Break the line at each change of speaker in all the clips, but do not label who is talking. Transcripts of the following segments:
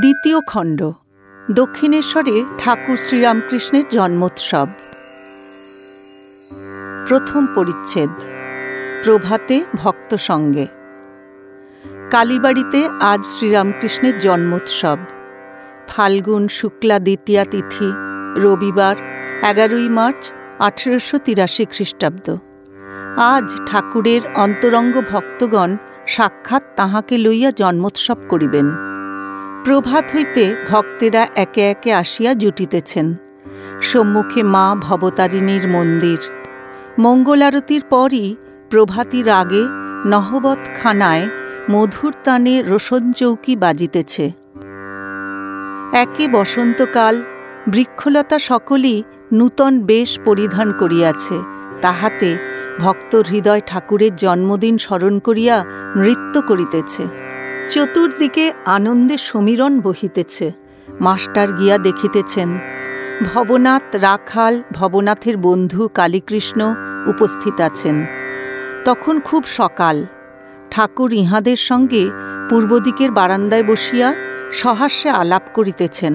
দ্বিতীয় খণ্ড, দক্ষিণেশ্বরে ঠাকুর শ্রীরামকৃষ্ণের জন্মোৎসব। প্রথম পরিচ্ছেদ, প্রভাতে ভক্ত সঙ্গে। কালীবাড়িতে আজ শ্রীরামকৃষ্ণের জন্মোৎসব। ফাল্গুন শুক্লা দ্বিতীয়া তিথি, রবিবার, এগারোই মার্চ, আঠেরোশো তিরাশি খ্রিস্টাব্দ। আজ ঠাকুরের অন্তরঙ্গ ভক্তগণ সাক্ষাৎ তাহাকে লইয়া জন্মোৎসব করিবেন। প্রভাত হইতে ভক্তেরা একে একে আসিয়া জুটিতেছেন। সম্মুখে মা ভবতারিণীর মন্দির। মঙ্গলারতির পরই প্রভাতির আগে নহবত খানায় মধুর তানে রোশন চৌকি বাজিতেছে। একে বসন্তকাল, বৃক্ষলতা সকলই নূতন বেশ পরিধান করিয়াছে। তাহাতে ভক্ত হৃদয় ঠাকুরের জন্মদিন স্মরণ করিয়া নৃত্য করিতেছে। চতুর্দিকে আনন্দে সমীরণ বহিতেছে। মাস্টার গিয়া দেখিতেছেন, ভবনাথ রাখাল ভবনাথের বন্ধু কালীকৃষ্ণ উপস্থিত আছেন। তখন খুব সকাল। ঠাকুর ইহাদের সঙ্গে পূর্বদিকের বারান্দায় বসিয়া সহাস্যে আলাপ করিতেছেন।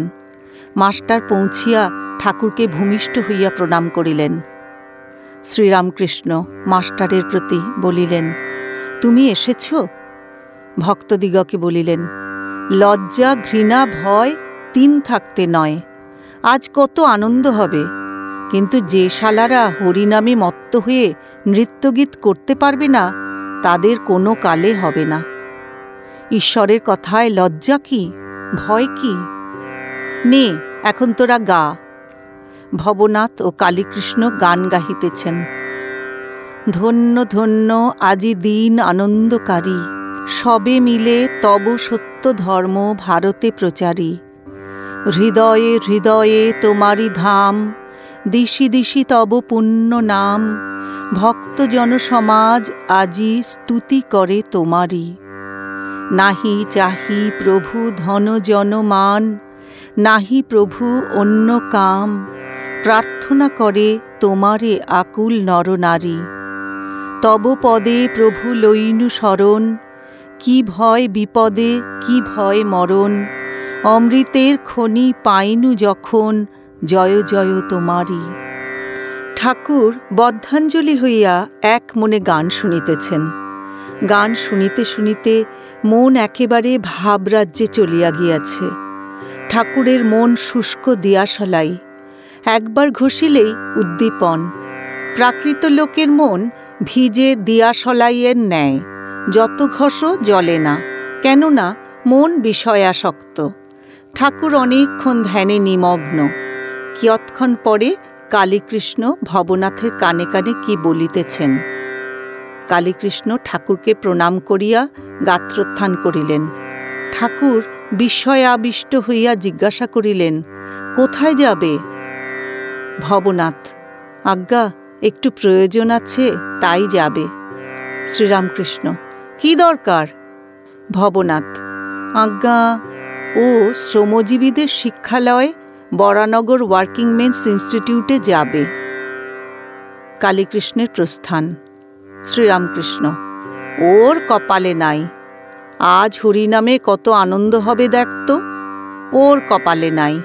মাস্টার পৌঁছিয়া ঠাকুরকে ভূমিষ্ঠ হইয়া প্রণাম করিলেন। শ্রীরামকৃষ্ণ মাস্টারের প্রতি বলিলেন, তুমি এসেছ? ভক্তদিগকে বলিলেন, লজ্জা, ঘৃণা, ভয় তিন থাকতে নয়। আজ কত আনন্দ হবে। কিন্তু যে শালারা হরিনামে মত্ত হয়ে নৃত্যগীত করতে পারবে না, তাদের কোনো কালে হবে না। ঈশ্বরের কথায় লজ্জা কি, ভয় কি? নে, এখন তোরা গা। ভবনাথ ও কালীকৃষ্ণ গান গাহিতেছেন। ধন্য ধন্য আজি দিন আনন্দকারী। সবে মিলে তব সত্য ধর্ম ভারতে প্রচারী। হৃদয়ে হৃদয়ে তোমারি ধাম, দিশি দিশি তব পুণ্য নাম, ভক্ত জনসমাজ আজি স্তুতি করে তোমারি নাহি চাহি প্রভু ধন জনমান, নাহি প্রভু অন্য কাম, প্রার্থনা করে তোমারে আকুল নরনারী তব পদে প্রভু লইনু শরণ কি ভয় বিপদে, কি ভয় মরণ? অমৃতের খনি পাইনু যখন, জয় জয় তোমারি ঠাকুর বদ্ধাঞ্জলি হইয়া এক মনে গান শুনিতেছেন। গান শুনিতে শুনিতে মন একেবারে ভাবরাজ্যে চলিয়া গিয়াছে। ঠাকুরের মন শুষ্ক দিয়াশলাই, একবার ঘষিলেই উদ্দীপন। প্রাকৃত লোকের মন ভিজে দিয়াশলাইয়ের ন্যায়। যত ঘষ জলে না, কেননা মন বিষয়াসক্ত। ঠাকুর অনেকক্ষণ ধ্যানে নিমগ্ন। কিয়ৎক্ষণ পরে কালীকৃষ্ণ ভবনাথের কানে কানে কি বলিতেছেন? কালীকৃষ্ণ ঠাকুরকে প্রণাম করিয়া গাত্রোত্থান করিলেন। ঠাকুর বিস্ময় আবিষ্ট হইয়া জিজ্ঞাসা করিলেন, কোথায় যাবে? ভবনাথ, আজ্ঞা, একটু প্রয়োজন আছে, তাই যাবে। শ্রীরামকৃষ্ণ কি দরকার? ভবনাথ, আজ্ঞা, ও শ্রমজীবীদের শিক্ষালয় বরানগর ওয়ার্কিং মেন্স ইনস্টিটিউটে যাবে। কালীকৃষ্ণের প্রস্থান, শ্রীরামকৃষ্ণ, ওর কপালে নাই। আজ হরিনামে কত আনন্দ হবে দেখত ওর কপালে নাই।